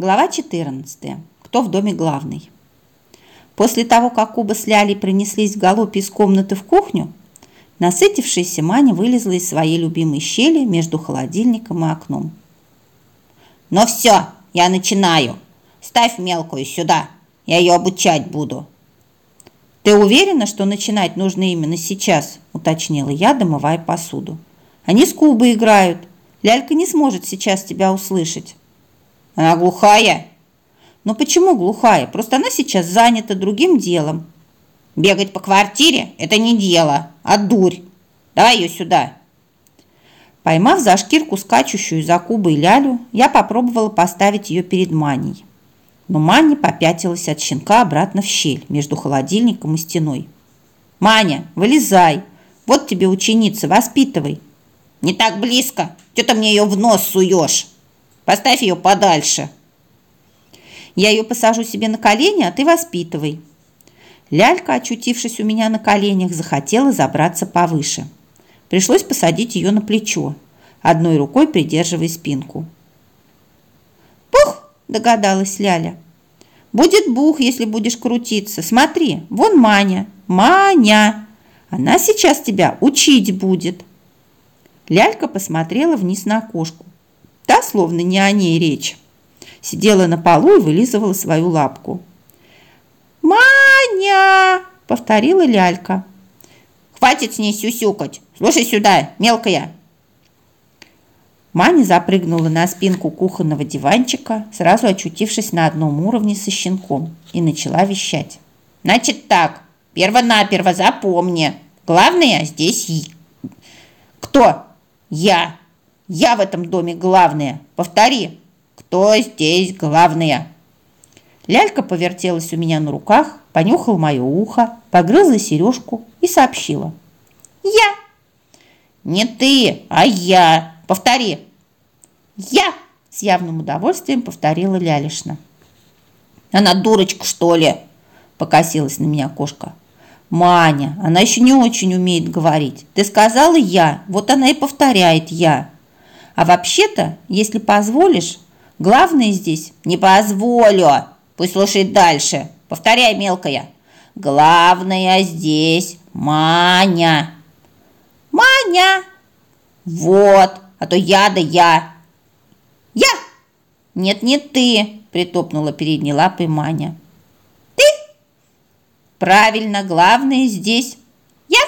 Глава 14. Кто в доме главный? После того, как Куба с Лялей принеслись в из комнаты в кухню, насытившаяся Маня вылезла из своей любимой щели между холодильником и окном. «Ну все, я начинаю. Ставь мелкую сюда, я ее обучать буду». «Ты уверена, что начинать нужно именно сейчас?» – уточнила я, домывая посуду. «Они с Кубой играют. Лялька не сможет сейчас тебя услышать». Она глухая? Но почему глухая? Просто она сейчас занята другим делом. Бегать по квартире – это не дело, а дурь. Давай ее сюда. Поймав за шкирку скачущую за Кубой лялю, я попробовала поставить ее перед Маней. Но Маня попятилась от щенка обратно в щель между холодильником и стеной. «Маня, вылезай! Вот тебе ученица, воспитывай!» «Не так близко! Что ты мне ее в нос суешь?» Поставь ее подальше. Я ее посажу себе на колени, а ты воспитывай. Лялька, очутившись у меня на коленях, захотела забраться повыше. Пришлось посадить ее на плечо, одной рукой придерживая спинку. «Пух!» – догадалась Ляля. «Будет бух, если будешь крутиться. Смотри, вон Маня. Маня! Она сейчас тебя учить будет!» Лялька посмотрела вниз на кошку. Та, словно не о ней речь, сидела на полу и вылизывала свою лапку. «Маня!» – повторила лялька. «Хватит с ней сюсюкать! Слушай сюда, мелкая!» Маня запрыгнула на спинку кухонного диванчика, сразу очутившись на одном уровне со щенком, и начала вещать. «Значит так, перво-наперво запомни, главное здесь кто? Я!» Я в этом доме главная. Повтори, кто здесь главная?» Лялька повертелась у меня на руках, понюхала мое ухо, погрызла сережку и сообщила. «Я!» «Не ты, а я! Повтори!» «Я!» – с явным удовольствием повторила Лялишна. «Она дурочка, что ли?» – покосилась на меня кошка. «Маня, она еще не очень умеет говорить. Ты сказала «я», вот она и повторяет «я». А вообще-то, если позволишь, главное здесь не позволю. Пусть слушает дальше. Повторяй, мелкая. Главное здесь Маня. Маня. Вот, а то я да я. Я. Нет, не ты, притопнула передней лапой Маня. Ты. Правильно, главное здесь я.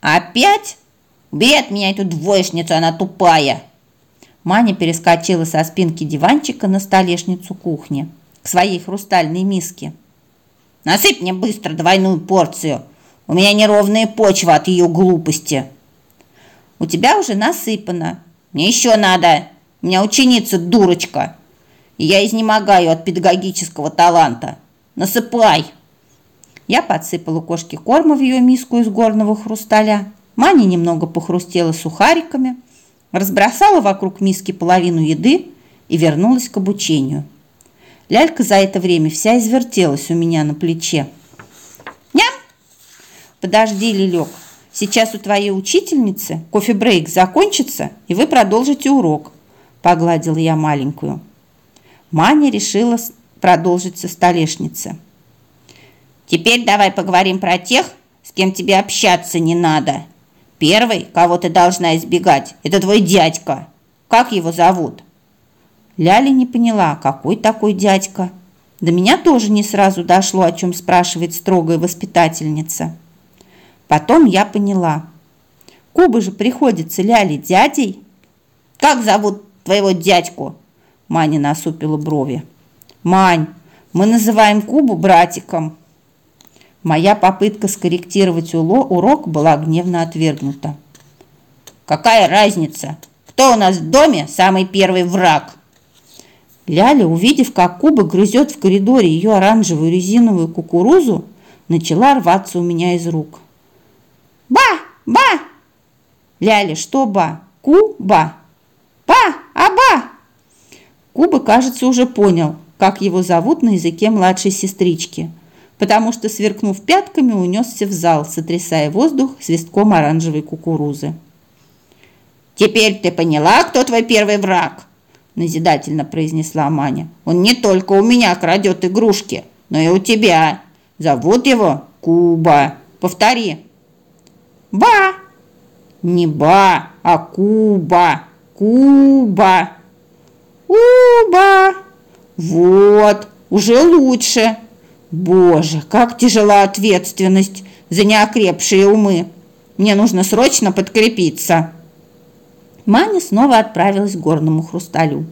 Опять Убери от меня эту двоечницу, она тупая!» Маня перескочила со спинки диванчика на столешницу кухни к своей хрустальной миске. «Насыпь мне быстро двойную порцию! У меня неровная почва от ее глупости!» «У тебя уже насыпано!» «Мне еще надо! У меня ученица дурочка!» «И я изнемогаю от педагогического таланта! Насыпай!» Я подсыпала кошке корма в ее миску из горного хрусталя Маня немного похрустела сухариками, разбросала вокруг миски половину еды и вернулась к обучению. Лялька за это время вся извертелась у меня на плече. «Ням!» «Подожди, Лилек, сейчас у твоей учительницы кофе-брейк закончится, и вы продолжите урок», – погладила я маленькую. Маня решила продолжить со столешницы. «Теперь давай поговорим про тех, с кем тебе общаться не надо», Первый, кого ты должна избегать, это твой дядька. Как его зовут?» Ляля не поняла, какой такой дядька. До меня тоже не сразу дошло, о чем спрашивает строгая воспитательница. Потом я поняла. Куба же приходится Ляле дядей. «Как зовут твоего дядьку?» Маня насупила брови. «Мань, мы называем Кубу братиком». Моя попытка скорректировать урок была гневно отвергнута. «Какая разница? Кто у нас в доме самый первый враг?» Ляля, увидев, как Куба грызет в коридоре ее оранжевую резиновую кукурузу, начала рваться у меня из рук. «Ба! Ба!» «Ляля, что ба? Куба!» «Ба! Аба!» Куба, кажется, уже понял, как его зовут на языке младшей сестрички – потому что, сверкнув пятками, унесся в зал, сотрясая воздух свистком оранжевой кукурузы. «Теперь ты поняла, кто твой первый враг? назидательно произнесла Маня. «Он не только у меня крадет игрушки, но и у тебя. Зовут его Куба. Повтори». «Ба!» «Не ба, а Куба. Куба». «Уба!» «Вот, уже лучше. Боже, как тяжела ответственность за неокрепшие умы. Мне нужно срочно подкрепиться». Маня снова отправилась к горному хрусталю.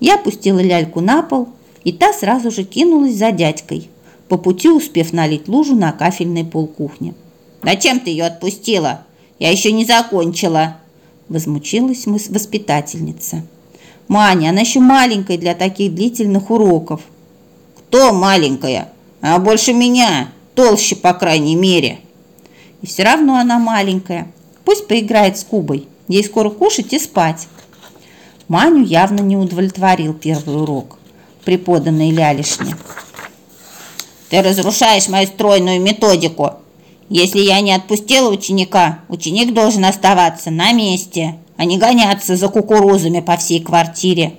Я опустила ляльку на пол, и та сразу же кинулась за дядькой, по пути успев налить лужу на кафельный пол кухни. «Зачем ты ее отпустила? Я еще не закончила!» Возмутилась воспитательница. «Маня, она еще маленькая для таких длительных уроков». «Кто маленькая? Она больше меня, толще, по крайней мере». «И все равно она маленькая. Пусть поиграет с Кубой». Ей скоро кушать и спать. Маню явно не удовлетворил первый урок, преподанный Лялишне. Ты разрушаешь мою стройную методику. Если я не отпустила ученика, ученик должен оставаться на месте, а не гоняться за кукурузами по всей квартире.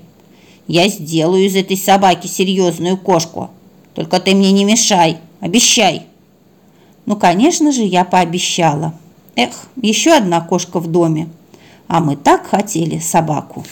Я сделаю из этой собаки серьезную кошку. Только ты мне не мешай, обещай. Ну, конечно же, я пообещала. Эх, еще одна кошка в доме а мы так хотели собаку.